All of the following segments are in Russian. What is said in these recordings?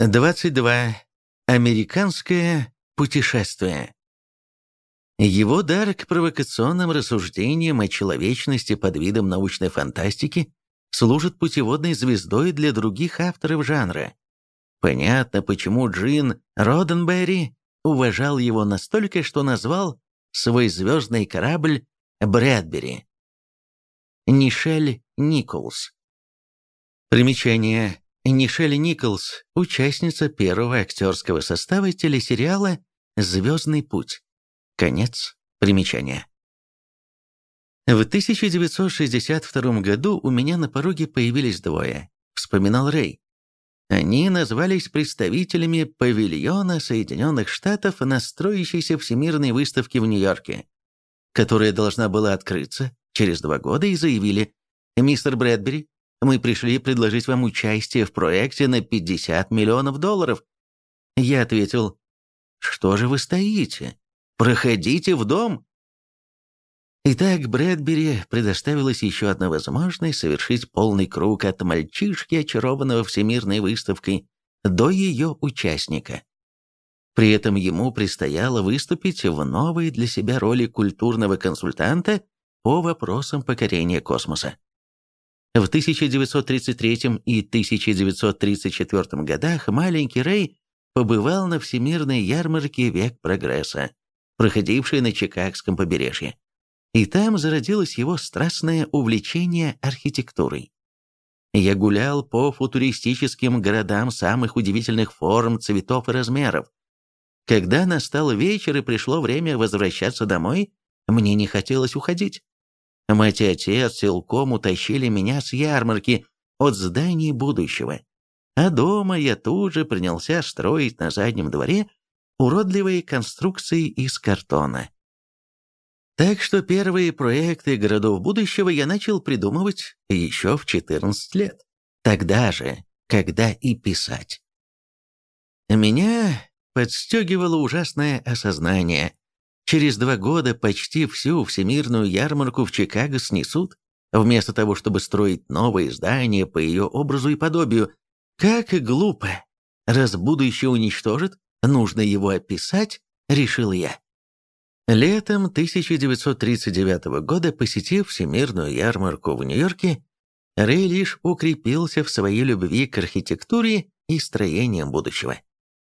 22. Американское путешествие. Его дар к провокационным рассуждениям о человечности под видом научной фантастики служит путеводной звездой для других авторов жанра. Понятно, почему Джин Роденберри уважал его настолько, что назвал свой звездный корабль Брэдбери. Нишель Николс. Примечание. Нишель Николс, участница первого актерского состава телесериала «Звездный путь». Конец примечания. В 1962 году у меня на пороге появились двое, вспоминал Рэй. Они назвались представителями павильона Соединенных Штатов на строящейся Всемирной выставке в Нью-Йорке, которая должна была открыться через два года, и заявили, «Мистер Брэдбери, мы пришли предложить вам участие в проекте на 50 миллионов долларов». Я ответил, «Что же вы стоите? Проходите в дом». Итак, Брэдбери предоставилась еще одна возможность совершить полный круг от мальчишки, очарованного всемирной выставкой, до ее участника. При этом ему предстояло выступить в новой для себя роли культурного консультанта по вопросам покорения космоса. В 1933 и 1934 годах маленький Рэй побывал на Всемирной ярмарке «Век прогресса», проходившей на Чикагском побережье. И там зародилось его страстное увлечение архитектурой. Я гулял по футуристическим городам самых удивительных форм, цветов и размеров. Когда настал вечер и пришло время возвращаться домой, мне не хотелось уходить. Мать и отец силком утащили меня с ярмарки от зданий будущего. А дома я тут же принялся строить на заднем дворе уродливые конструкции из картона. Так что первые проекты городов будущего я начал придумывать еще в 14 лет. Тогда же, когда и писать. Меня подстегивало ужасное осознание, Через два года почти всю всемирную ярмарку в Чикаго снесут, вместо того, чтобы строить новые здания по ее образу и подобию. Как и глупо. Раз будущее уничтожит, нужно его описать, решил я. Летом 1939 года, посетив Всемирную ярмарку в Нью-Йорке, Рэй лишь укрепился в своей любви к архитектуре и строениям будущего.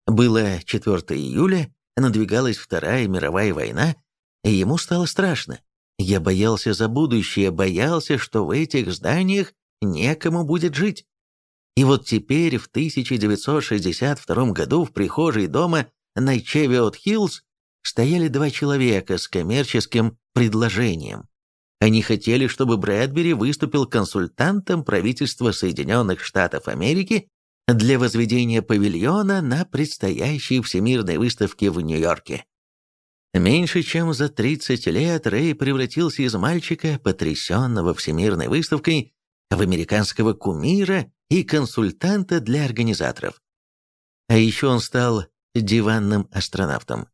Было 4 июля, надвигалась Вторая мировая война, и ему стало страшно. Я боялся за будущее, боялся, что в этих зданиях некому будет жить. И вот теперь, в 1962 году, в прихожей дома на Чевиот-Хиллз стояли два человека с коммерческим предложением. Они хотели, чтобы Брэдбери выступил консультантом правительства Соединенных Штатов Америки для возведения павильона на предстоящей всемирной выставке в Нью-Йорке. Меньше чем за 30 лет Рэй превратился из мальчика, потрясенного всемирной выставкой, в американского кумира и консультанта для организаторов. А еще он стал диванным астронавтом.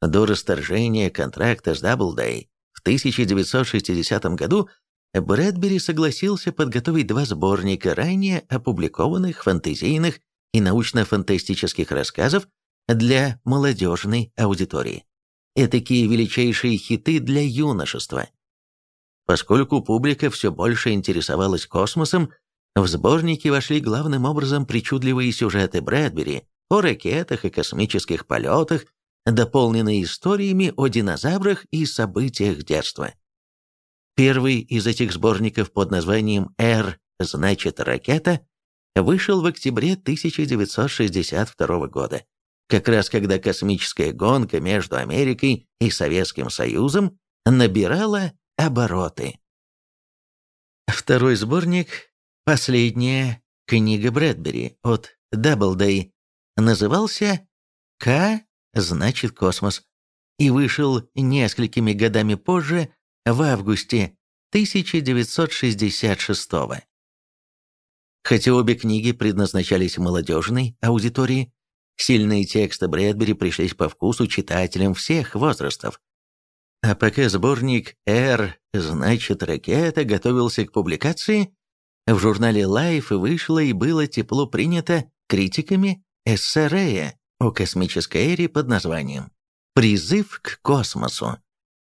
До расторжения контракта с Doubleday в 1960 году Брэдбери согласился подготовить два сборника ранее опубликованных фэнтезийных и научно-фантастических рассказов для молодежной аудитории. Этакие величайшие хиты для юношества. Поскольку публика все больше интересовалась космосом, в сборники вошли главным образом причудливые сюжеты Брэдбери о ракетах и космических полетах, дополненные историями о динозаврах и событиях детства. Первый из этих сборников под названием «Р» значит «ракета» вышел в октябре 1962 года, как раз когда космическая гонка между Америкой и Советским Союзом набирала обороты. Второй сборник, последняя книга Брэдбери от Даблдей, назывался «К» значит «космос» и вышел несколькими годами позже в августе 1966 -го. Хотя обе книги предназначались молодежной аудитории, сильные тексты Брэдбери пришлись по вкусу читателям всех возрастов. А пока сборник «Р» значит «Ракета» готовился к публикации, в журнале Life вышло и было тепло принято критиками эссе о космической эре под названием «Призыв к космосу».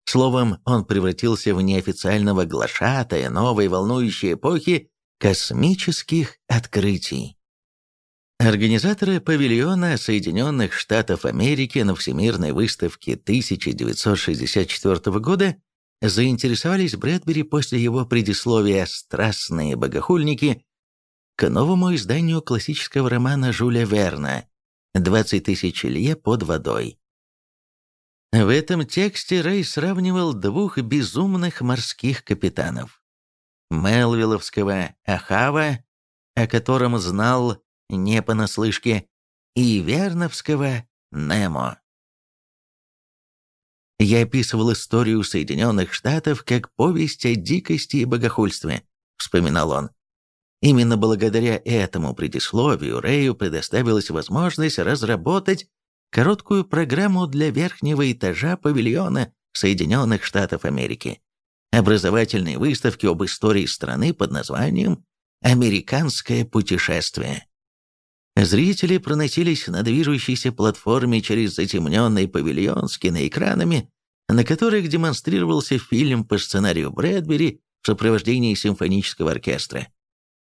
Словом, он превратился в неофициального глашатая новой волнующей эпохи космических открытий. Организаторы павильона Соединенных Штатов Америки на Всемирной выставке 1964 года заинтересовались Брэдбери после его предисловия «Страстные богохульники» к новому изданию классического романа Жюля Верна «20 тысяч лье под водой». В этом тексте Рэй сравнивал двух безумных морских капитанов. Мелвилловского Ахава, о котором знал не понаслышке, и Верновского Немо. Я описывал историю Соединенных Штатов как повесть о дикости и богохульстве, вспоминал он. Именно благодаря этому предисловию Рэю предоставилась возможность разработать короткую программу для верхнего этажа павильона Соединенных Штатов Америки, образовательной выставки об истории страны под названием «Американское путешествие». Зрители проносились на движущейся платформе через затемненный павильон с киноэкранами, на которых демонстрировался фильм по сценарию Брэдбери в сопровождении симфонического оркестра.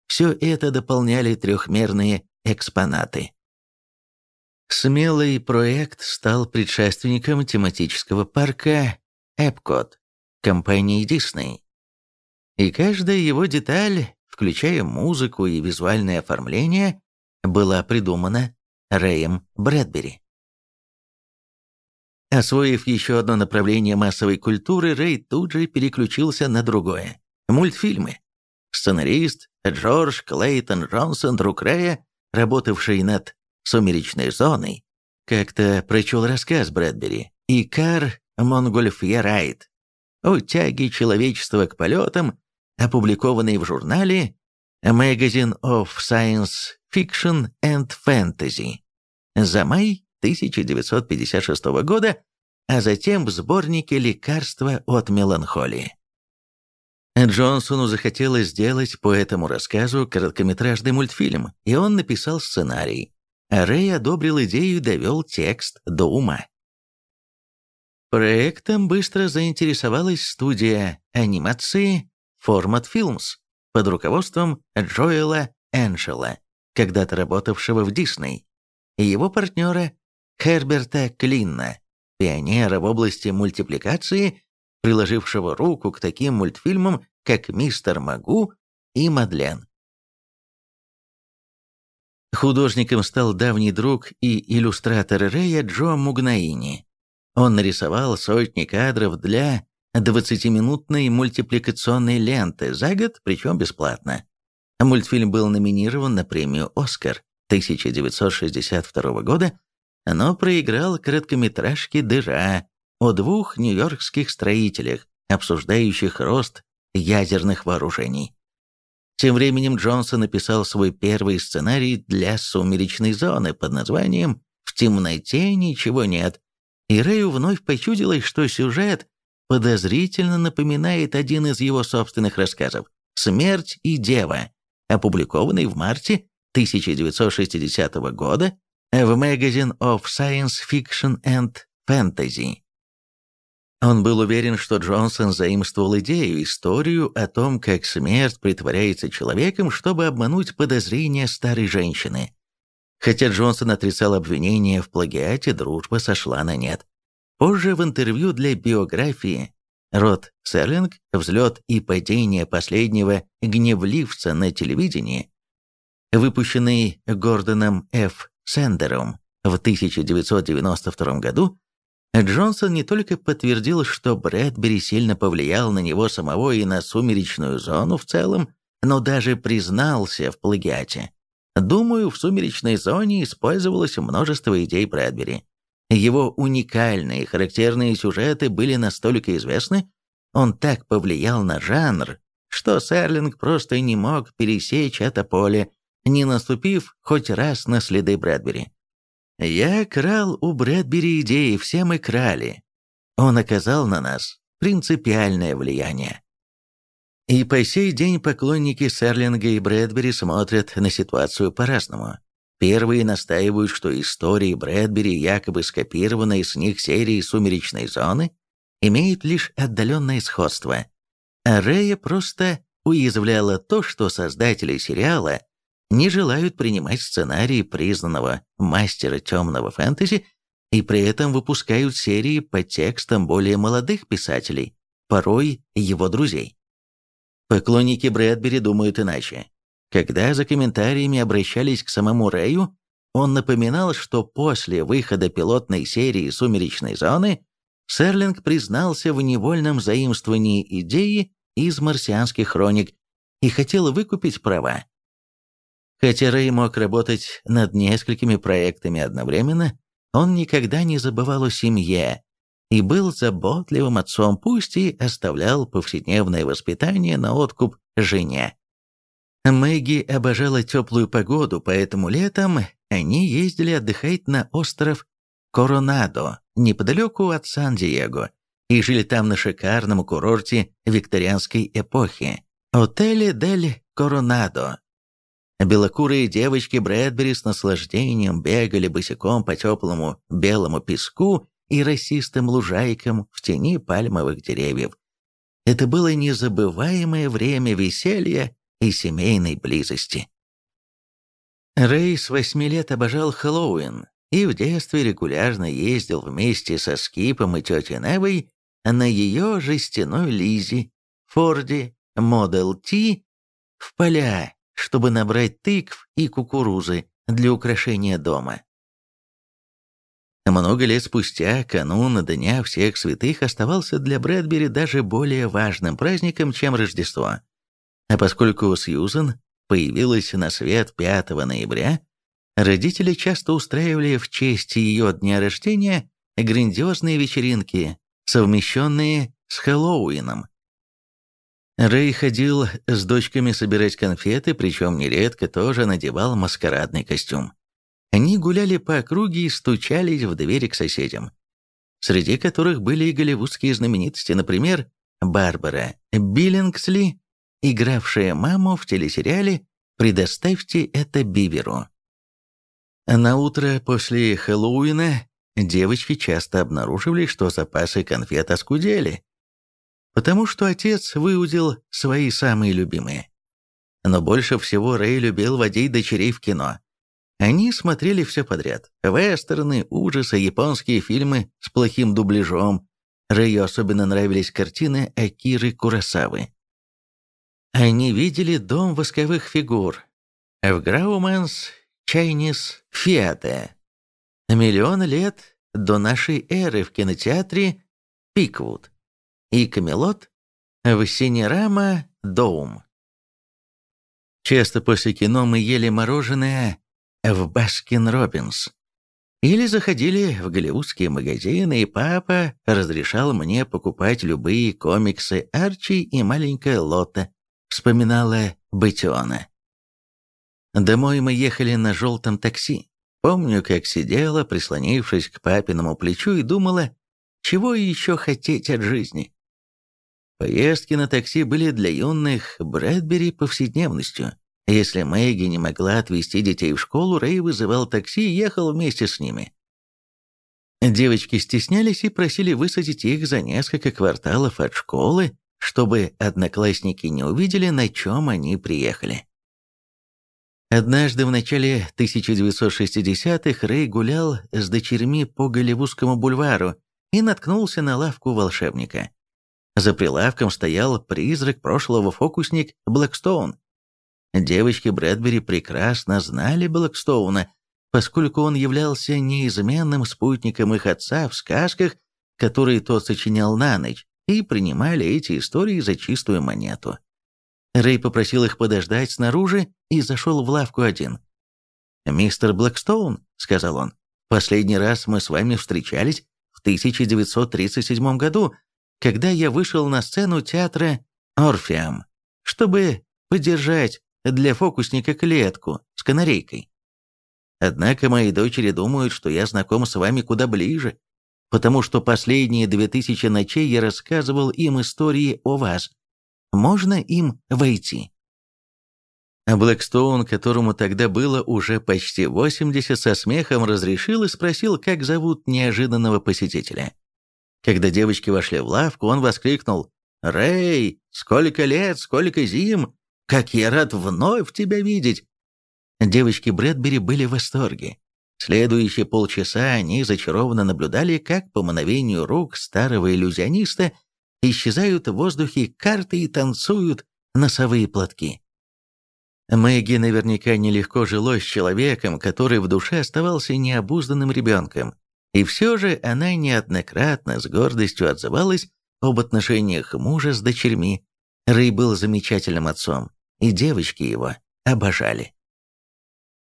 Все это дополняли трехмерные экспонаты. Смелый проект стал предшественником тематического парка Эпкот компании Disney. И каждая его деталь, включая музыку и визуальное оформление, была придумана Рэем Брэдбери. Освоив еще одно направление массовой культуры, Рэй тут же переключился на другое – мультфильмы. Сценарист Джордж Клейтон Джонсон, друг Рэя, работавший над «Сумеречной зоной», как-то прочел рассказ Брэдбери, и Кар Монгольфьерайт о тяге человечества к полетам, опубликованный в журнале Magazine of Science Fiction and Fantasy за май 1956 года, а затем в сборнике «Лекарства от меланхолии». Джонсону захотелось сделать по этому рассказу короткометражный мультфильм, и он написал сценарий. Рэй одобрил идею и довел текст до ума. Проектом быстро заинтересовалась студия анимации Format Films под руководством Джоэла Эншела, когда-то работавшего в Дисней, и его партнера Херберта Клинна, пионера в области мультипликации, приложившего руку к таким мультфильмам, как «Мистер Магу» и «Мадлен». Художником стал давний друг и иллюстратор Рэя Джо Мугнаини. Он нарисовал сотни кадров для 20-минутной мультипликационной ленты за год, причем бесплатно. Мультфильм был номинирован на премию «Оскар» 1962 года, но проиграл короткометражке «Дыра» о двух нью-йоркских строителях, обсуждающих рост ядерных вооружений. Тем временем Джонсон написал свой первый сценарий для «Сумеречной зоны» под названием «В темноте ничего нет», и Рэю вновь почудилось, что сюжет подозрительно напоминает один из его собственных рассказов «Смерть и дева», опубликованный в марте 1960 года в Magazine of Science Fiction and Fantasy. Он был уверен, что Джонсон заимствовал идею, историю о том, как смерть притворяется человеком, чтобы обмануть подозрения старой женщины. Хотя Джонсон отрицал обвинения в плагиате, дружба сошла на нет. Позже в интервью для биографии Рот Серлинг «Взлет и падение последнего гневливца на телевидении», выпущенный Гордоном Ф. Сендером в 1992 году, Джонсон не только подтвердил, что Брэдбери сильно повлиял на него самого и на «Сумеречную зону» в целом, но даже признался в плагиате. Думаю, в «Сумеречной зоне» использовалось множество идей Брэдбери. Его уникальные характерные сюжеты были настолько известны, он так повлиял на жанр, что Серлинг просто не мог пересечь это поле, не наступив хоть раз на следы Брэдбери. Я крал у Брэдбери идеи, все мы крали. Он оказал на нас принципиальное влияние. И по сей день поклонники Серлинга и Брэдбери смотрят на ситуацию по-разному. Первые настаивают, что истории Брэдбери, якобы скопированные с них серии «Сумеречной зоны», имеют лишь отдаленное сходство. А Рэя просто уязвляла то, что создатели сериала не желают принимать сценарии признанного мастера темного фэнтези и при этом выпускают серии по текстам более молодых писателей, порой его друзей. Поклонники Брэдбери думают иначе. Когда за комментариями обращались к самому Рэю, он напоминал, что после выхода пилотной серии «Сумеречной зоны» Серлинг признался в невольном заимствовании идеи из марсианских хроник и хотел выкупить права. Хотя Рэй мог работать над несколькими проектами одновременно, он никогда не забывал о семье и был заботливым отцом, пусть и оставлял повседневное воспитание на откуп жене. Мэгги обожала теплую погоду, поэтому летом они ездили отдыхать на остров Коронадо, неподалеку от Сан-Диего, и жили там на шикарном курорте викторианской эпохи – отеле Дель Коронадо. Белокурые девочки Брэдбери с наслаждением бегали босиком по теплому белому песку и росистым лужайкам в тени пальмовых деревьев. Это было незабываемое время веселья и семейной близости. Рэй с восьми лет обожал Хэллоуин и в детстве регулярно ездил вместе со Скипом и тетей Невой на ее жестяной Лизе, Форде, Model T в поля, чтобы набрать тыкв и кукурузы для украшения дома. Много лет спустя канун Дня всех святых оставался для Брэдбери даже более важным праздником, чем Рождество. А поскольку Сьюзен появилась на свет 5 ноября, родители часто устраивали в честь ее дня рождения грандиозные вечеринки, совмещенные с Хэллоуином. Рэй ходил с дочками собирать конфеты, причем нередко тоже надевал маскарадный костюм. Они гуляли по округе и стучались в двери к соседям, среди которых были и голливудские знаменитости, например, Барбара Биллингсли игравшая маму в телесериале «Предоставьте это Биверу». На утро после Хэллоуина девочки часто обнаруживали, что запасы конфет оскудели, потому что отец выудил свои самые любимые. Но больше всего Рэй любил водить дочерей в кино. Они смотрели все подряд. Вестерны, ужасы, японские фильмы с плохим дубляжом. Рэю особенно нравились картины Акиры Куросавы. Они видели дом восковых фигур в Grauman's Chinese Theatre. Миллион лет до нашей эры в кинотеатре Пиквуд и Камелот в Cinerama Dome. Часто после кино мы ели мороженое в Baskin Robbins. Или заходили в голливудские магазины, и папа разрешал мне покупать любые комиксы Арчи и маленькая Лотта вспоминала Бетиона. Домой мы ехали на желтом такси. Помню, как сидела, прислонившись к папиному плечу, и думала, чего еще хотеть от жизни. Поездки на такси были для юных Брэдбери повседневностью. Если Мэгги не могла отвезти детей в школу, Рэй вызывал такси и ехал вместе с ними. Девочки стеснялись и просили высадить их за несколько кварталов от школы, чтобы одноклассники не увидели, на чем они приехали. Однажды в начале 1960-х Рэй гулял с дочерьми по Голливудскому бульвару и наткнулся на лавку волшебника. За прилавком стоял призрак прошлого фокусник Блэкстоун. Девочки Брэдбери прекрасно знали Блэкстоуна, поскольку он являлся неизменным спутником их отца в сказках, которые тот сочинял на ночь, и принимали эти истории за чистую монету. Рэй попросил их подождать снаружи и зашел в лавку один. «Мистер Блэкстоун», — сказал он, — «последний раз мы с вами встречались в 1937 году, когда я вышел на сцену театра «Орфеам», чтобы подержать для фокусника клетку с канарейкой. Однако мои дочери думают, что я знаком с вами куда ближе, потому что последние две тысячи ночей я рассказывал им истории о вас. Можно им войти?» А Блэкстоун, которому тогда было уже почти 80, со смехом разрешил и спросил, как зовут неожиданного посетителя. Когда девочки вошли в лавку, он воскликнул «Рэй, сколько лет, сколько зим! Как я рад вновь тебя видеть!» Девочки Брэдбери были в восторге. Следующие полчаса они зачарованно наблюдали, как по мановению рук старого иллюзиониста исчезают в воздухе карты и танцуют носовые платки. Мэгги наверняка нелегко жилось с человеком, который в душе оставался необузданным ребенком, и все же она неоднократно с гордостью отзывалась об отношениях мужа с дочерьми. Рэй был замечательным отцом, и девочки его обожали.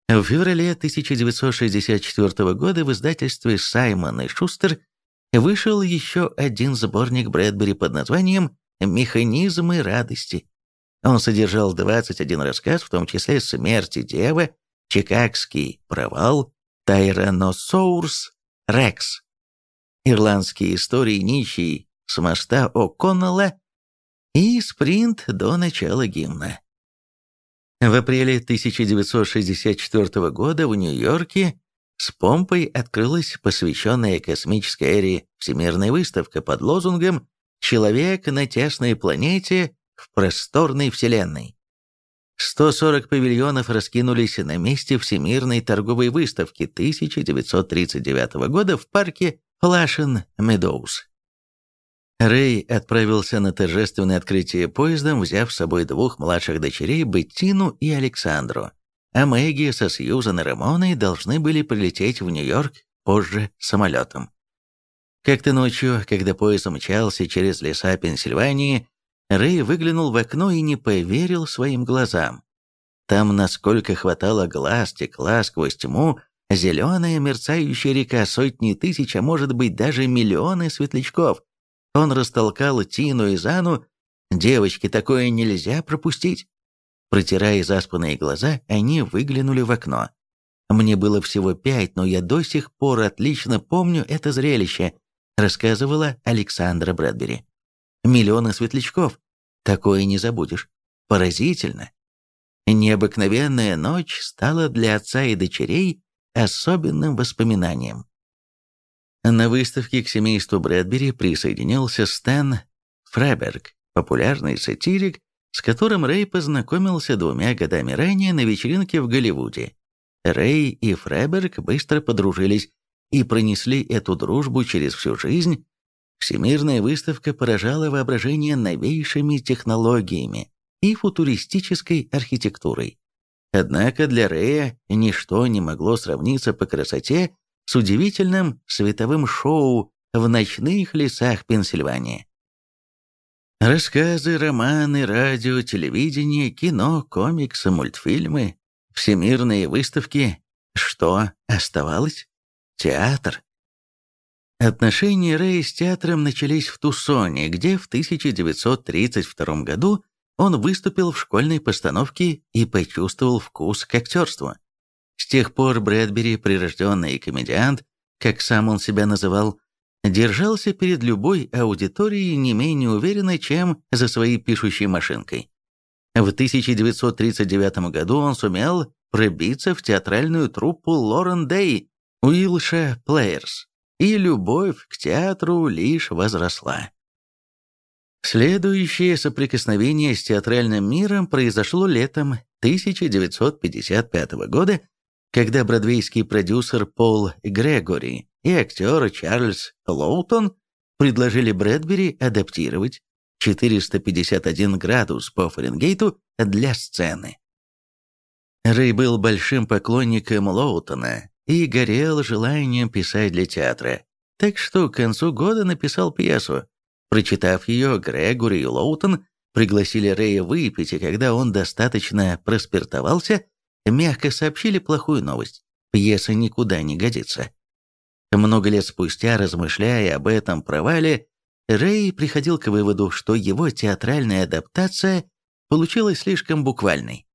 В феврале 1964 года в издательстве «Саймон и Шустер» вышел еще один сборник Брэдбери под названием «Механизмы радости». Он содержал 21 рассказ, в том числе «Смерти девы», «Чикагский провал», «Тайраносаурс Рекс», «Ирландские истории нищий» с моста О'Коннелла и «Спринт до начала гимна». В апреле 1964 года в Нью-Йорке с помпой открылась посвященная космической эре Всемирная выставка под лозунгом «Человек на тесной планете в просторной вселенной». 140 павильонов раскинулись на месте Всемирной торговой выставки 1939 года в парке Флашен Медоуз. Рэй отправился на торжественное открытие поездом, взяв с собой двух младших дочерей Беттину и Александру, а Мэгги со Сьюзан и Рамоной должны были прилететь в Нью-Йорк позже самолетом. Как-то ночью, когда поезд мчался через леса Пенсильвании, Рэй выглянул в окно и не поверил своим глазам. Там, насколько хватало глаз, текла сквозь тьму зеленая мерцающая река сотни тысяч, а может быть даже миллионы светлячков, он растолкал Тину и Зану. «Девочки, такое нельзя пропустить!» Протирая заспанные глаза, они выглянули в окно. «Мне было всего пять, но я до сих пор отлично помню это зрелище», рассказывала Александра Брэдбери. «Миллионы светлячков. Такое не забудешь. Поразительно». Необыкновенная ночь стала для отца и дочерей особенным воспоминанием. На выставке к семейству Брэдбери присоединился Стэн Фреберг, популярный сатирик, с которым Рэй познакомился двумя годами ранее на вечеринке в Голливуде. Рэй и Фреберг быстро подружились и пронесли эту дружбу через всю жизнь. Всемирная выставка поражала воображение новейшими технологиями и футуристической архитектурой. Однако для Рэя ничто не могло сравниться по красоте с удивительным световым шоу в ночных лесах Пенсильвании. Рассказы, романы, радио, телевидение, кино, комиксы, мультфильмы, всемирные выставки. Что оставалось? Театр. Отношения Рэя с театром начались в Тусоне, где в 1932 году он выступил в школьной постановке и почувствовал вкус к актерству. С тех пор Брэдбери, прирожденный комедиант, как сам он себя называл, держался перед любой аудиторией не менее уверенно, чем за своей пишущей машинкой. В 1939 году он сумел пробиться в театральную труппу Лорен Дэй Уилша Плеерс, и любовь к театру лишь возросла. Следующее соприкосновение с театральным миром произошло летом 1955 года, когда бродвейский продюсер Пол Грегори и актер Чарльз Лоутон предложили Брэдбери адаптировать 451 градус по Фаренгейту для сцены. Рэй был большим поклонником Лоутона и горел желанием писать для театра, так что к концу года написал пьесу. Прочитав ее, Грегори и Лоутон пригласили Рэя выпить, и когда он достаточно проспиртовался, мягко сообщили плохую новость. Пьеса никуда не годится. Много лет спустя, размышляя об этом провале, Рэй приходил к выводу, что его театральная адаптация получилась слишком буквальной.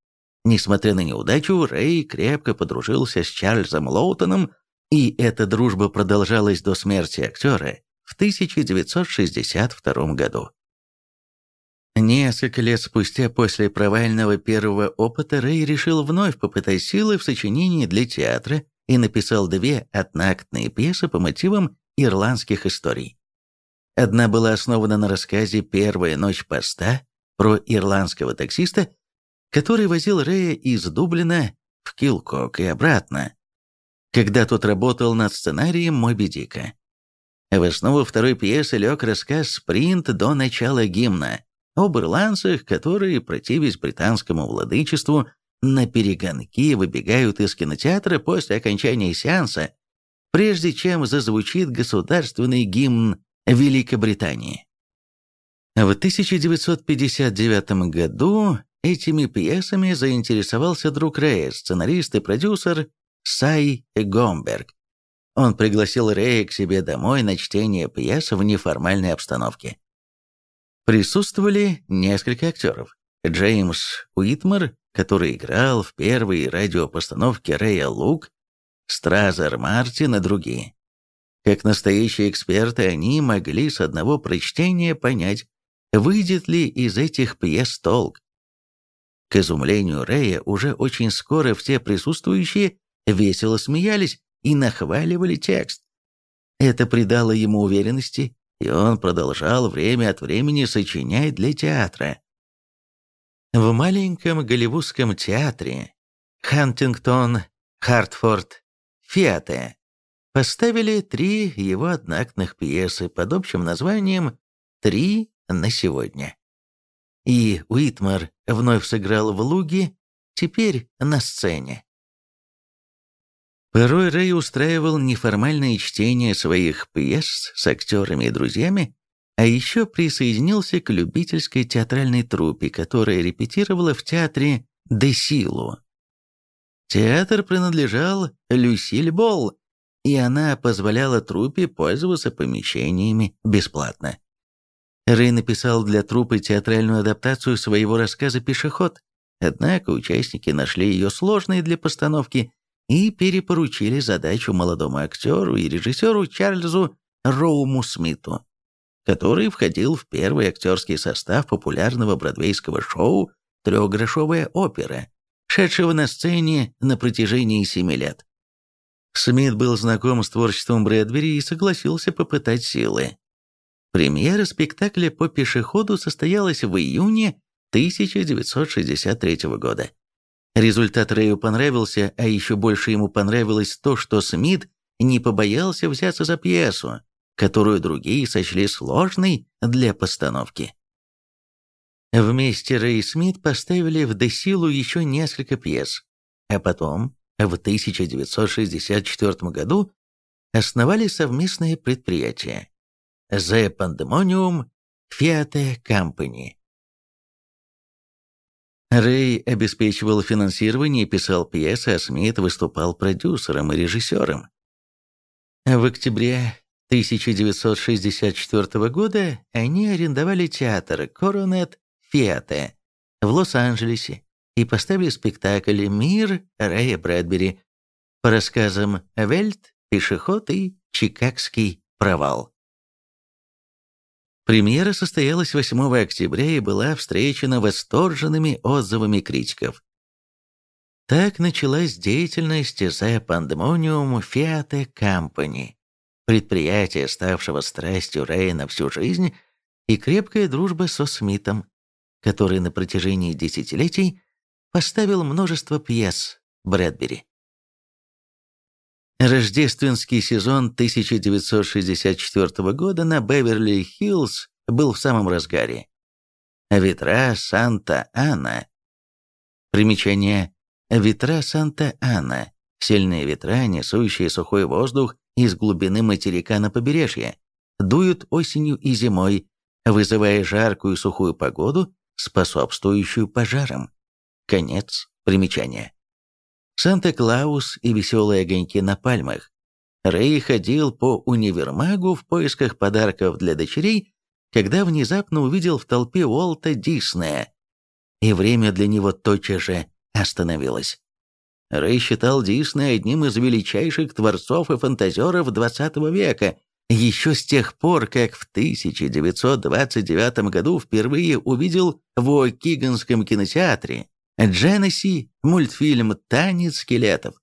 Несмотря на неудачу, Рэй крепко подружился с Чарльзом Лоутоном, и эта дружба продолжалась до смерти актера в 1962 году. Несколько лет спустя после провального первого опыта Рэй решил вновь попытать силы в сочинении для театра и написал две одноактные пьесы по мотивам ирландских историй. Одна была основана на рассказе «Первая ночь поста» про ирландского таксиста, который возил Рэя из Дублина в Килкок и обратно, когда тот работал над сценарием «Моби Дика». В основу второй пьесы лег рассказ «Спринт до начала гимна», об ирландцах, которые, противясь британскому владычеству, на перегонки выбегают из кинотеатра после окончания сеанса, прежде чем зазвучит государственный гимн Великобритании. В 1959 году этими пьесами заинтересовался друг Рэя, сценарист и продюсер Сай Гомберг. Он пригласил Рэя к себе домой на чтение пьес в неформальной обстановке. Присутствовали несколько актеров. Джеймс Уитмар, который играл в первой радиопостановке Рэя Лук, Стразер Мартин и другие. Как настоящие эксперты, они могли с одного прочтения понять, выйдет ли из этих пьес толк. К изумлению Рэя уже очень скоро все присутствующие весело смеялись и нахваливали текст. Это придало ему уверенности и он продолжал время от времени сочинять для театра. В маленьком голливудском театре Хантингтон, Хартфорд, Фиате поставили три его одноактных пьесы под общим названием «Три на сегодня». И Уитмар вновь сыграл в «Луге», теперь на сцене. Порой Рэй устраивал неформальные чтения своих пьес с актерами и друзьями, а еще присоединился к любительской театральной труппе, которая репетировала в театре «Де Силу». Театр принадлежал Люсиль Болл, и она позволяла труппе пользоваться помещениями бесплатно. Рэй написал для труппы театральную адаптацию своего рассказа «Пешеход», однако участники нашли ее сложной для постановки и перепоручили задачу молодому актеру и режиссеру Чарльзу Роуму Смиту, который входил в первый актерский состав популярного бродвейского шоу «Трехгрошовая опера», шедшего на сцене на протяжении семи лет. Смит был знаком с творчеством Брэдбери и согласился попытать силы. Премьера спектакля по пешеходу состоялась в июне 1963 года. Результат Рэю понравился, а еще больше ему понравилось то, что Смит не побоялся взяться за пьесу, которую другие сочли сложной для постановки. Вместе Рэй и Смит поставили в Десилу еще несколько пьес, а потом, в 1964 году, основали совместное предприятие The Pandemonium Fiat Company, Рэй обеспечивал финансирование писал пьесы, а Смит выступал продюсером и режиссером. В октябре 1964 года они арендовали театр Коронет Фиате в Лос-Анджелесе и поставили спектакль «Мир» Рэя Брэдбери по рассказам «Вельт», «Пешеход» и «Чикагский провал». Премьера состоялась 8 октября и была встречена восторженными отзывами критиков. Так началась деятельность The Pandemonium Fiat Company, предприятия, ставшего страстью Рэя на всю жизнь, и крепкая дружба со Смитом, который на протяжении десятилетий поставил множество пьес Брэдбери. Рождественский сезон 1964 года на Беверли-Хиллз был в самом разгаре. Ветра Санта-Ана. Примечание. Ветра Санта-Ана. Сильные ветра, несущие сухой воздух из глубины материка на побережье, дуют осенью и зимой, вызывая жаркую сухую погоду, способствующую пожарам. Конец примечания. Санта-Клаус и веселые огоньки на пальмах. Рэй ходил по универмагу в поисках подарков для дочерей, когда внезапно увидел в толпе Уолта Диснея, и время для него тотчас же остановилось. Рэй считал Диснея одним из величайших творцов и фантазеров XX века еще с тех пор, как в 1929 году впервые увидел в О'Киганском кинотеатре Дженеси мультфильм «Танец скелетов».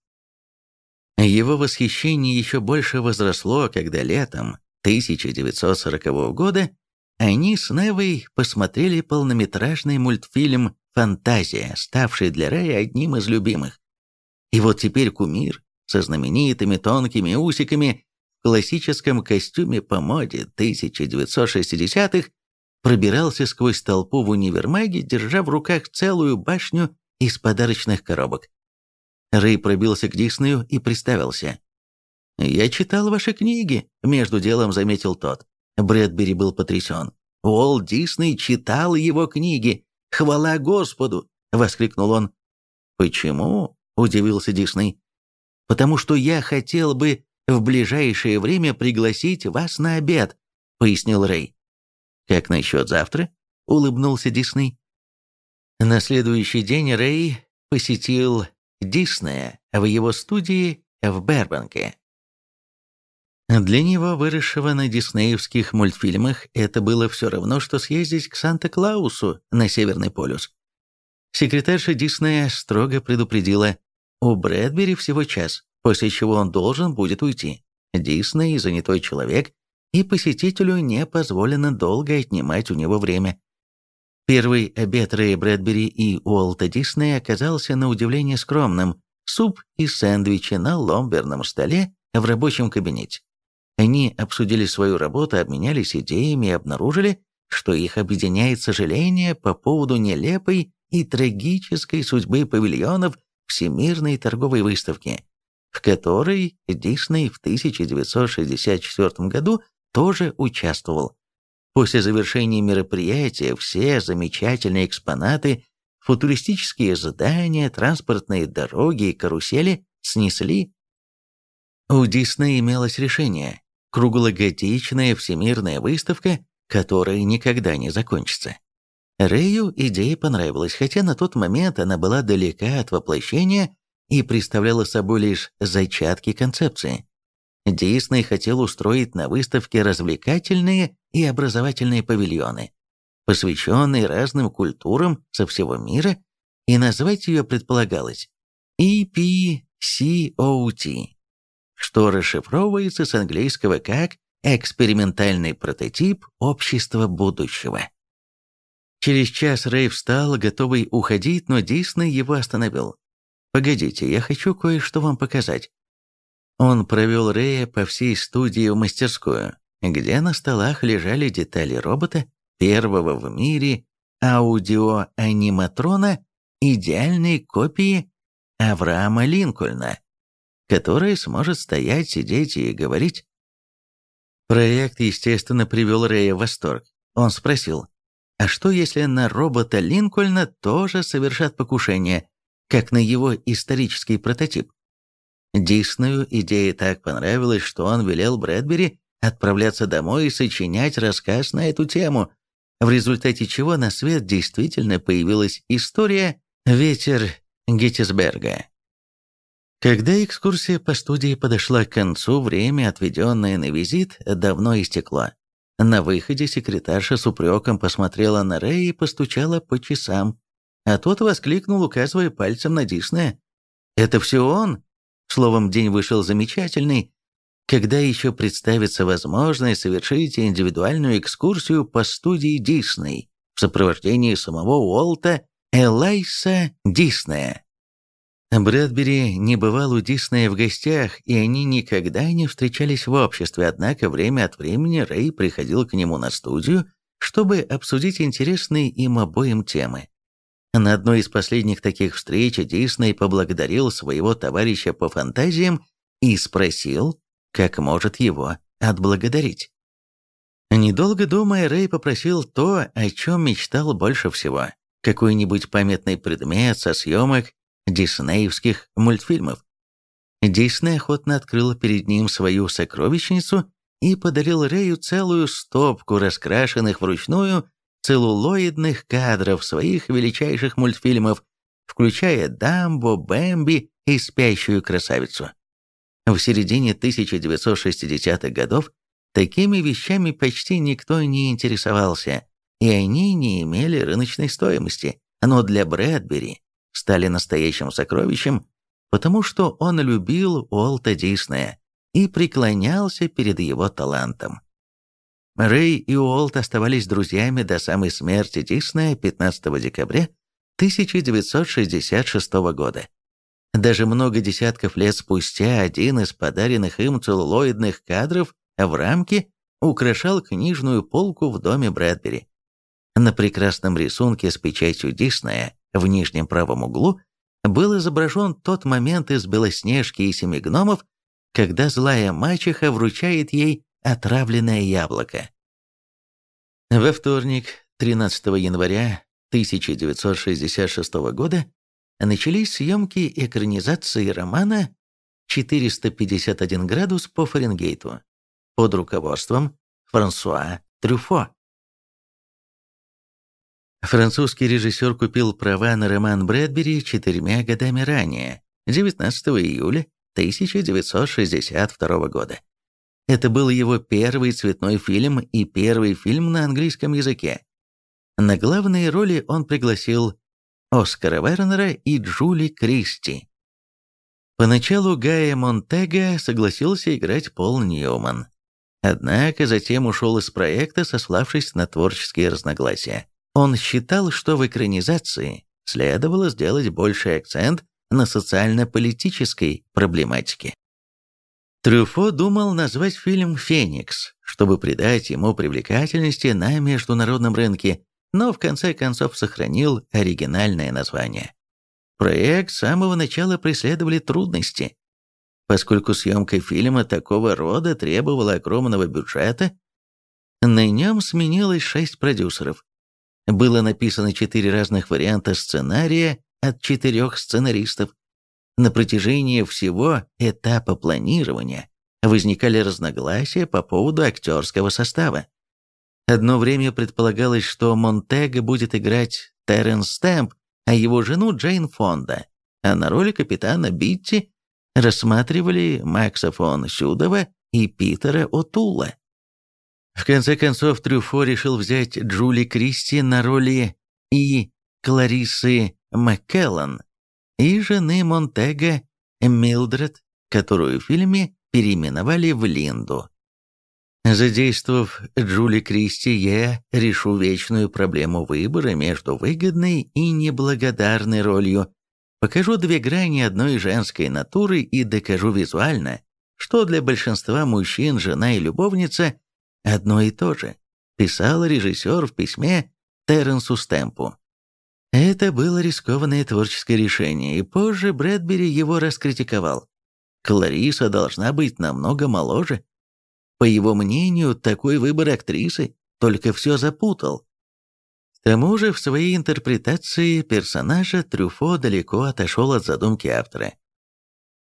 Его восхищение еще больше возросло, когда летом 1940 года они с Невой посмотрели полнометражный мультфильм «Фантазия», ставший для Рэя одним из любимых. И вот теперь кумир со знаменитыми тонкими усиками в классическом костюме по моде 1960-х пробирался сквозь толпу в универмаге, держа в руках целую башню из подарочных коробок. Рэй пробился к Диснею и представился. «Я читал ваши книги», — между делом заметил тот. Брэдбери был потрясен. Уолт Дисней читал его книги. «Хвала Господу!» — воскликнул он. «Почему?» — удивился Дисней. «Потому что я хотел бы в ближайшее время пригласить вас на обед», — пояснил Рэй. «Как насчет завтра?» — улыбнулся Дисней. На следующий день Рэй посетил Диснея в его студии в Бербанке. Для него, выросшего на диснеевских мультфильмах, это было все равно, что съездить к Санта-Клаусу на Северный полюс. Секретарша Диснея строго предупредила, у Брэдбери всего час, после чего он должен будет уйти. Дисней – занятой человек, и посетителю не позволено долго отнимать у него время. Первый обед Рэя Брэдбери и Уолта Диснея оказался на удивление скромным – суп и сэндвичи на ломберном столе в рабочем кабинете. Они обсудили свою работу, обменялись идеями и обнаружили, что их объединяет сожаление по поводу нелепой и трагической судьбы павильонов Всемирной торговой выставки, в которой Дисней в 1964 году тоже участвовал. После завершения мероприятия все замечательные экспонаты, футуристические здания, транспортные дороги и карусели снесли. У Диснея имелось решение – круглогодичная всемирная выставка, которая никогда не закончится. Рэю идея понравилась, хотя на тот момент она была далека от воплощения и представляла собой лишь зачатки концепции. Дисней хотел устроить на выставке развлекательные и образовательные павильоны, посвященные разным культурам со всего мира, и назвать ее предполагалось EPCOT, что расшифровывается с английского как «экспериментальный прототип общества будущего». Через час Рэй встал, готовый уходить, но Дисней его остановил. «Погодите, я хочу кое-что вам показать». Он провел Рэя по всей студии в мастерскую, где на столах лежали детали робота, первого в мире аудиоаниматрона, идеальной копии Авраама Линкольна, который сможет стоять, сидеть и говорить. Проект, естественно, привел Рэя в восторг. Он спросил, а что если на робота Линкольна тоже совершат покушение, как на его исторический прототип? Диснею идея так понравилась, что он велел Брэдбери отправляться домой и сочинять рассказ на эту тему, в результате чего на свет действительно появилась история «Ветер Геттисберга». Когда экскурсия по студии подошла к концу, время, отведенное на визит, давно истекло. На выходе секретарша с упреком посмотрела на Рэя и постучала по часам, а тот воскликнул, указывая пальцем на Диснея. «Это все он?» Словом, день вышел замечательный. Когда еще представится возможность совершить индивидуальную экскурсию по студии Дисней в сопровождении самого Уолта Элайса Диснея? Брэдбери не бывал у Диснея в гостях, и они никогда не встречались в обществе, однако время от времени Рэй приходил к нему на студию, чтобы обсудить интересные им обоим темы. На одной из последних таких встреч Дисней поблагодарил своего товарища по фантазиям и спросил, как может его отблагодарить. Недолго думая, Рэй попросил то, о чем мечтал больше всего. Какой-нибудь памятный предмет со съемок диснеевских мультфильмов. Дисней охотно открыл перед ним свою сокровищницу и подарил Рэю целую стопку раскрашенных вручную целлулоидных кадров своих величайших мультфильмов, включая «Дамбо», «Бэмби» и «Спящую красавицу». В середине 1960-х годов Такими вещами почти никто не интересовался, и они не имели рыночной стоимости, но для Брэдбери стали настоящим сокровищем, потому что он любил Уолта Диснея и преклонялся перед его талантом. Рэй и Уолт оставались друзьями до самой смерти Диснея 15 декабря 1966 года. Даже много десятков лет спустя один из подаренных им целлулоидных кадров в рамке украшал книжную полку в доме Брэдбери. На прекрасном рисунке с печатью Диснея в нижнем правом углу был изображен тот момент из «Белоснежки и семи гномов», когда злая мачеха вручает ей отравленное яблоко. Во вторник, 13 января 1966 года, начались съемки экранизации романа «451 градус по Фаренгейту» под руководством Франсуа Трюфо. Французский режиссер купил права на роман Брэдбери четырьмя годами ранее, 19 июля 1962 года. Это был его первый цветной фильм и первый фильм на английском языке. На главные роли он пригласил Оскара Вернера и Джули Кристи. Поначалу Гая Монтега согласился играть Пол Ньюман. Однако затем ушел из проекта, сославшись на творческие разногласия. Он считал, что в экранизации следовало сделать больший акцент на социально-политической проблематике. Трюфо думал назвать фильм «Феникс», чтобы придать ему привлекательности на международном рынке, но в конце концов сохранил оригинальное название. Проект с самого начала преследовали трудности. Поскольку съемка фильма такого рода требовала огромного бюджета, на нем сменилось шесть продюсеров. Было написано четыре разных варианта сценария от четырех сценаристов. На протяжении всего этапа планирования возникали разногласия по поводу актерского состава. Одно время предполагалось, что Монтега будет играть Терренс Стэмп, а его жену Джейн Фонда, а на роли капитана Битти рассматривали Макса фон Сюдова и Питера Отула. В конце концов, Трюфо решил взять Джули Кристи на роли и Кларисы Маккеллан, и жены Монтега Милдред, которую в фильме переименовали в Линду. Задействовав Джули Кристи, я решу вечную проблему выбора между выгодной и неблагодарной ролью, покажу две грани одной женской натуры и докажу визуально, что для большинства мужчин жена и любовница одно и то же, писал режиссер в письме Терренсу Стэмпу. Это было рискованное творческое решение, и позже Брэдбери его раскритиковал. Клариса должна быть намного моложе. По его мнению, такой выбор актрисы только все запутал. К тому же в своей интерпретации персонажа Трюфо далеко отошел от задумки автора.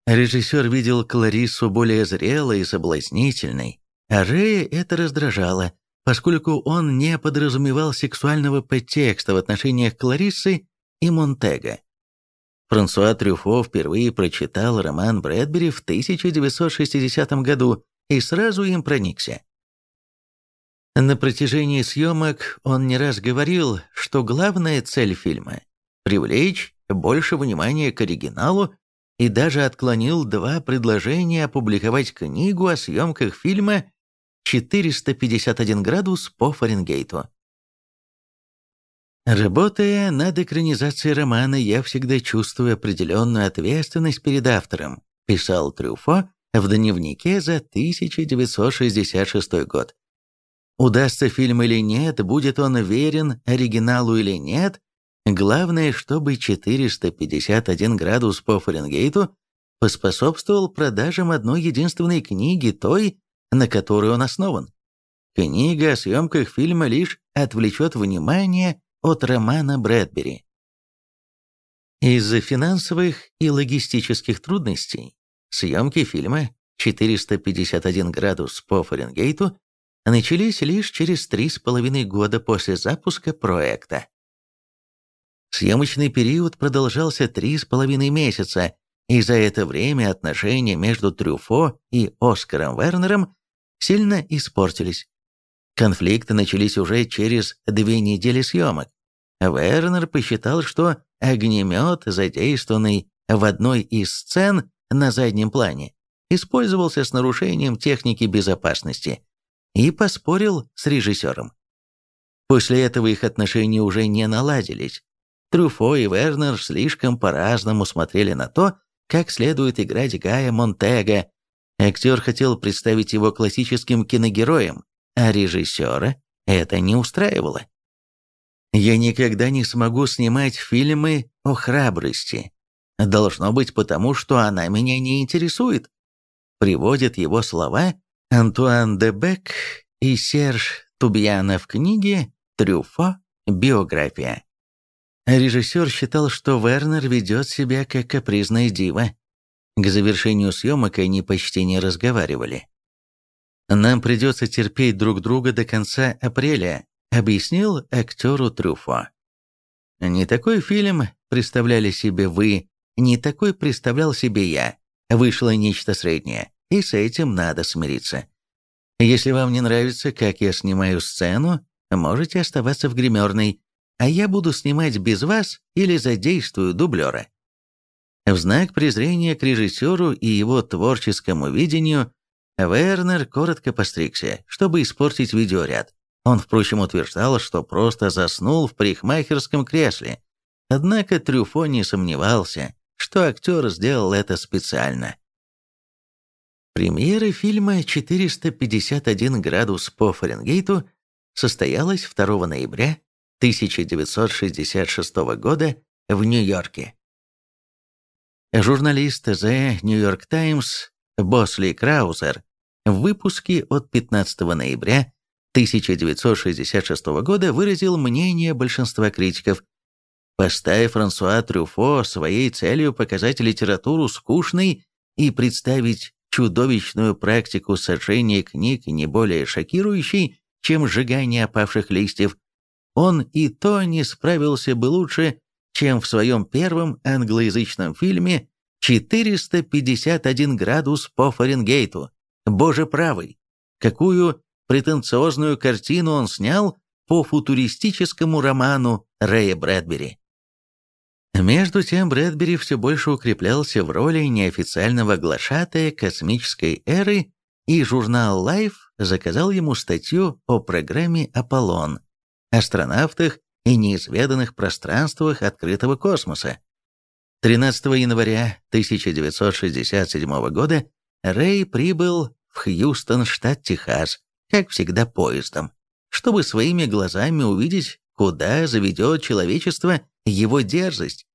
Режиссер видел Кларису более зрелой и соблазнительной, а Рея это раздражало, поскольку он не подразумевал сексуального подтекста в отношениях Клариссы и Монтега. Франсуа Трюфо впервые прочитал роман Брэдбери в 1960 году и сразу им проникся. На протяжении съемок он не раз говорил, что главная цель фильма – привлечь больше внимания к оригиналу и даже отклонил два предложения опубликовать книгу о съемках фильма 451 градус по Фаренгейту. Работая над экранизацией романа, я всегда чувствую определенную ответственность перед автором, писал Трюфо в дневнике за 1966 год. Удастся фильм или нет, будет он верен оригиналу или нет, главное, чтобы 451 градус по Фаренгейту поспособствовал продажам одной единственной книги, той, на которой он основан. Книга о съемках фильма лишь отвлечет внимание от романа Брэдбери. Из-за финансовых и логистических трудностей съемки фильма «451 градус по Фаренгейту» начались лишь через три с половиной года после запуска проекта. Съемочный период продолжался три с половиной месяца, и за это время отношения между Трюфо и Оскаром Вернером сильно испортились. Конфликты начались уже через две недели съемок. Вернер посчитал, что огнемет, задействованный в одной из сцен на заднем плане, использовался с нарушением техники безопасности и поспорил с режиссером. После этого их отношения уже не наладились. Трюфо и Вернер слишком по-разному смотрели на то, как следует играть Гая Монтега. Актер хотел представить его классическим киногероем, а режиссера это не устраивало. «Я никогда не смогу снимать фильмы о храбрости. Должно быть потому, что она меня не интересует», приводят его слова Антуан де Бек и Серж Тубьяна в книге «Трюфо. Биография». Режиссер считал, что Вернер ведет себя как капризная дива. К завершению съемок они почти не разговаривали. «Нам придется терпеть друг друга до конца апреля», объяснил актеру Трюфо. «Не такой фильм представляли себе вы, не такой представлял себе я. Вышло нечто среднее, и с этим надо смириться. Если вам не нравится, как я снимаю сцену, можете оставаться в гримерной, а я буду снимать без вас или задействую дублера. В знак презрения к режиссеру и его творческому видению Вернер коротко постригся, чтобы испортить видеоряд. Он, впрочем, утверждал, что просто заснул в парикмахерском кресле. Однако Трюфо не сомневался, что актер сделал это специально. Премьера фильма «451 градус по Фаренгейту» состоялась 2 ноября 1966 года в Нью-Йорке. Журналист The New York Times Босли Краузер в выпуске от 15 ноября 1966 года выразил мнение большинства критиков. Поставив Франсуа Трюфо своей целью показать литературу скучной и представить чудовищную практику сожжения книг не более шокирующей, чем сжигание опавших листьев, он и то не справился бы лучше, чем в своем первом англоязычном фильме «451 градус по Фаренгейту». Боже правый! Какую претенциозную картину он снял по футуристическому роману Рэя Брэдбери. Между тем Брэдбери все больше укреплялся в роли неофициального глашатая космической эры, и журнал Life заказал ему статью о программе «Аполлон», астронавтах и неизведанных пространствах открытого космоса. 13 января 1967 года Рэй прибыл в Хьюстон, штат Техас, как всегда поездом, чтобы своими глазами увидеть, куда заведет человечество его дерзость.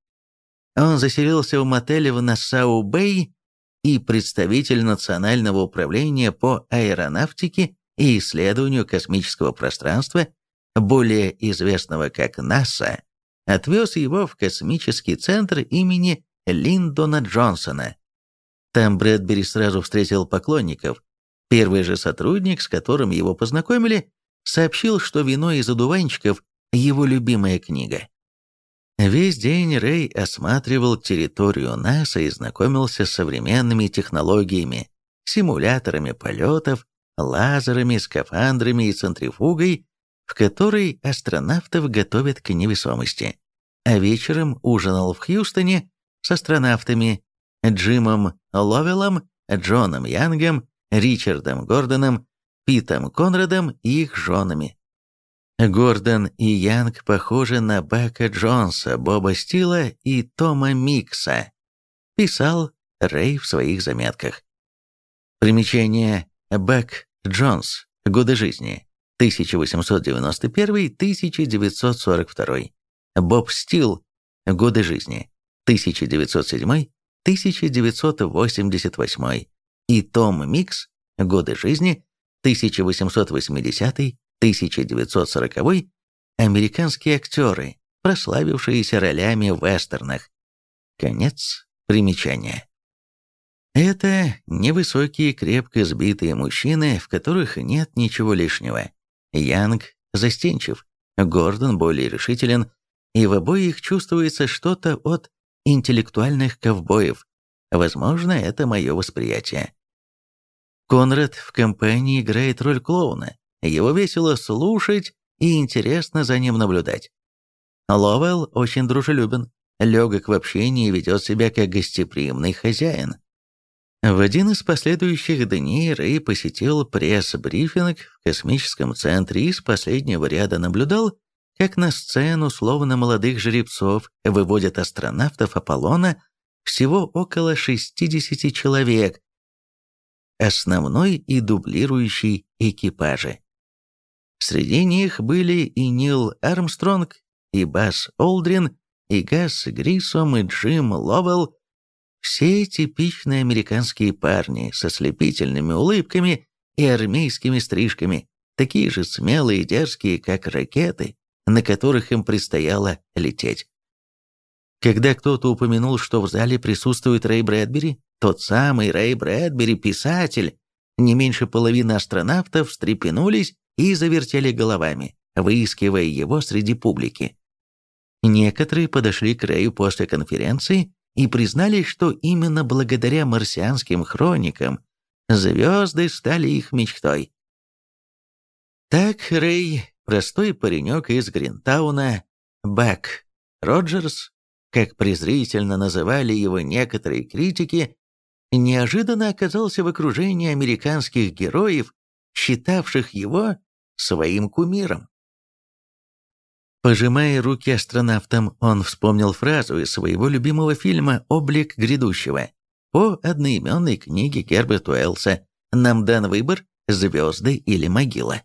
Он заселился в мотеле в Нассау-Бэй, и представитель Национального управления по аэронавтике и исследованию космического пространства более известного как НАСА, отвез его в космический центр имени Линдона Джонсона. Там Брэдбери сразу встретил поклонников. Первый же сотрудник, с которым его познакомили, сообщил, что «Вино из одуванчиков» — его любимая книга. Весь день Рэй осматривал территорию НАСА и знакомился с современными технологиями, симуляторами полетов, лазерами, скафандрами и центрифугой, в которой астронавтов готовят к невесомости. А вечером ужинал в Хьюстоне с астронавтами Джимом Ловелом, Джоном Янгом, Ричардом Гордоном, Питом Конрадом и их женами. Гордон и Янг похожи на Бака Джонса, Боба Стила и Тома Микса, писал Рэй в своих заметках. Примечание Бак Джонс. Годы жизни. 1891-1942. Боб Стил. Годы жизни. 1907-1988. И Том Микс. Годы жизни. 1880-1940. Американские актеры, прославившиеся ролями в вестернах. Конец примечания. Это невысокие, крепко сбитые мужчины, в которых нет ничего лишнего. Янг застенчив, Гордон более решителен, и в обоих чувствуется что-то от интеллектуальных ковбоев. Возможно, это мое восприятие. Конрад в компании играет роль клоуна. Его весело слушать и интересно за ним наблюдать. Ловелл очень дружелюбен, легок в общении и ведет себя как гостеприимный хозяин. В один из последующих дней Рэй посетил пресс-брифинг в космическом центре и с последнего ряда наблюдал, как на сцену словно молодых жеребцов выводят астронавтов Аполлона всего около 60 человек, основной и дублирующий экипажи. Среди них были и Нил Армстронг, и Бас Олдрин, и Гас Грисом, и Джим Ловелл, все типичные американские парни со слепительными улыбками и армейскими стрижками, такие же смелые и дерзкие, как ракеты, на которых им предстояло лететь. Когда кто-то упомянул, что в зале присутствует Рэй Брэдбери, тот самый Рэй Брэдбери, писатель, не меньше половины астронавтов встрепенулись и завертели головами, выискивая его среди публики. Некоторые подошли к Рэю после конференции и признались, что именно благодаря марсианским хроникам звезды стали их мечтой. Так Рэй, простой паренек из Гринтауна, Бак Роджерс, как презрительно называли его некоторые критики, неожиданно оказался в окружении американских героев, считавших его своим кумиром. Пожимая руки астронавтам, он вспомнил фразу из своего любимого фильма «Облик грядущего» по одноименной книге Герберта Уэллса «Нам дан выбор – звезды или могила».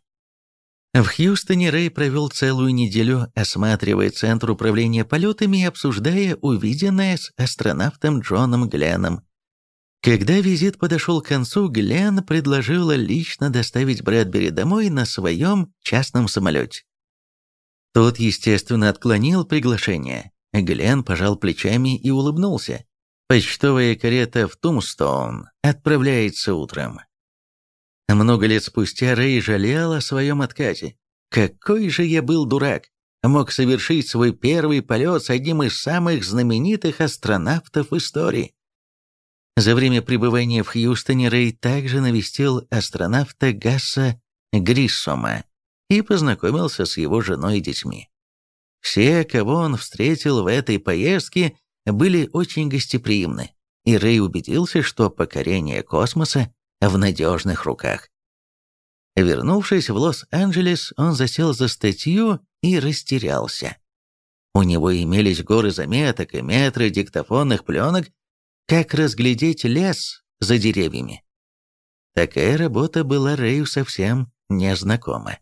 В Хьюстоне Рэй провел целую неделю, осматривая Центр управления полетами и обсуждая увиденное с астронавтом Джоном Гленном. Когда визит подошел к концу, Глен предложила лично доставить Брэдбери домой на своем частном самолете. Тот, естественно, отклонил приглашение. Глен пожал плечами и улыбнулся. Почтовая карета в Тумстоун отправляется утром. Много лет спустя Рэй жалел о своем отказе. Какой же я был дурак! Мог совершить свой первый полет с одним из самых знаменитых астронавтов истории. За время пребывания в Хьюстоне Рэй также навестил астронавта Гасса Гриссома, и познакомился с его женой и детьми. Все, кого он встретил в этой поездке, были очень гостеприимны, и Рэй убедился, что покорение космоса в надежных руках. Вернувшись в Лос-Анджелес, он засел за статью и растерялся. У него имелись горы заметок и метры диктофонных пленок, как разглядеть лес за деревьями. Такая работа была Рэю совсем незнакома.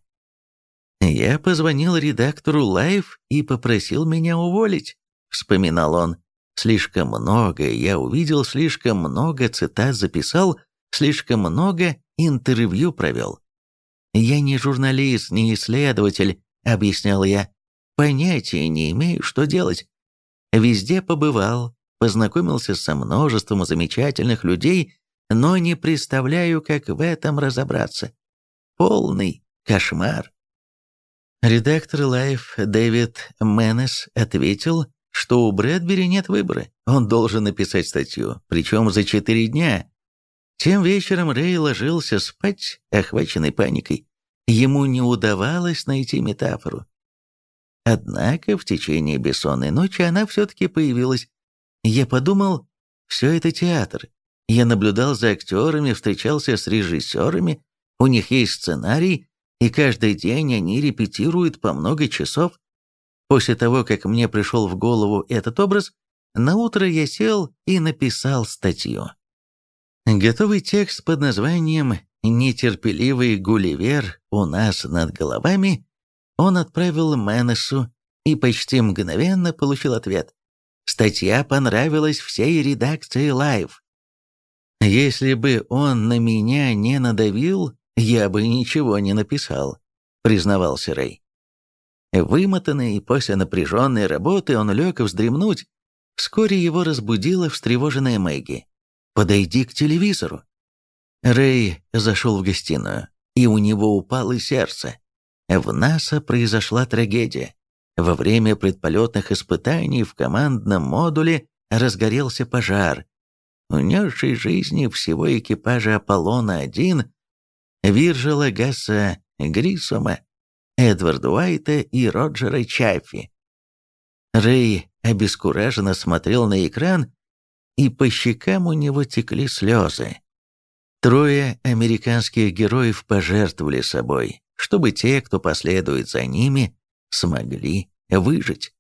«Я позвонил редактору Лайв и попросил меня уволить», — вспоминал он. «Слишком много я увидел, слишком много цитат записал, слишком много интервью провел». «Я не журналист, не исследователь», — объяснял я. «Понятия не имею, что делать. Везде побывал, познакомился со множеством замечательных людей, но не представляю, как в этом разобраться. Полный кошмар». Редактор Life Дэвид Менес ответил, что у Брэдбери нет выбора, он должен написать статью, причем за четыре дня. Тем вечером Рэй ложился спать, охваченный паникой. Ему не удавалось найти метафору. Однако в течение бессонной ночи она все-таки появилась. Я подумал, все это театр. Я наблюдал за актерами, встречался с режиссерами, у них есть сценарий, и каждый день они репетируют по много часов. После того, как мне пришел в голову этот образ, на утро я сел и написал статью. Готовый текст под названием «Нетерпеливый Гулливер у нас над головами» он отправил Менесу и почти мгновенно получил ответ. Статья понравилась всей редакции Live. Если бы он на меня не надавил, «Я бы ничего не написал», — признавался Рэй. Вымотанный после напряженной работы он лег вздремнуть. Вскоре его разбудила встревоженная Мэгги. «Подойди к телевизору». Рэй зашел в гостиную, и у него упало сердце. В НАСА произошла трагедия. Во время предполетных испытаний в командном модуле разгорелся пожар. унесший жизни всего экипажа Аполлона-1, Виржила Гасса Грисома, Эдварда Уайта и Роджера Чаффи. Рэй обескураженно смотрел на экран, и по щекам у него текли слезы. Трое американских героев пожертвовали собой, чтобы те, кто последует за ними, смогли выжить.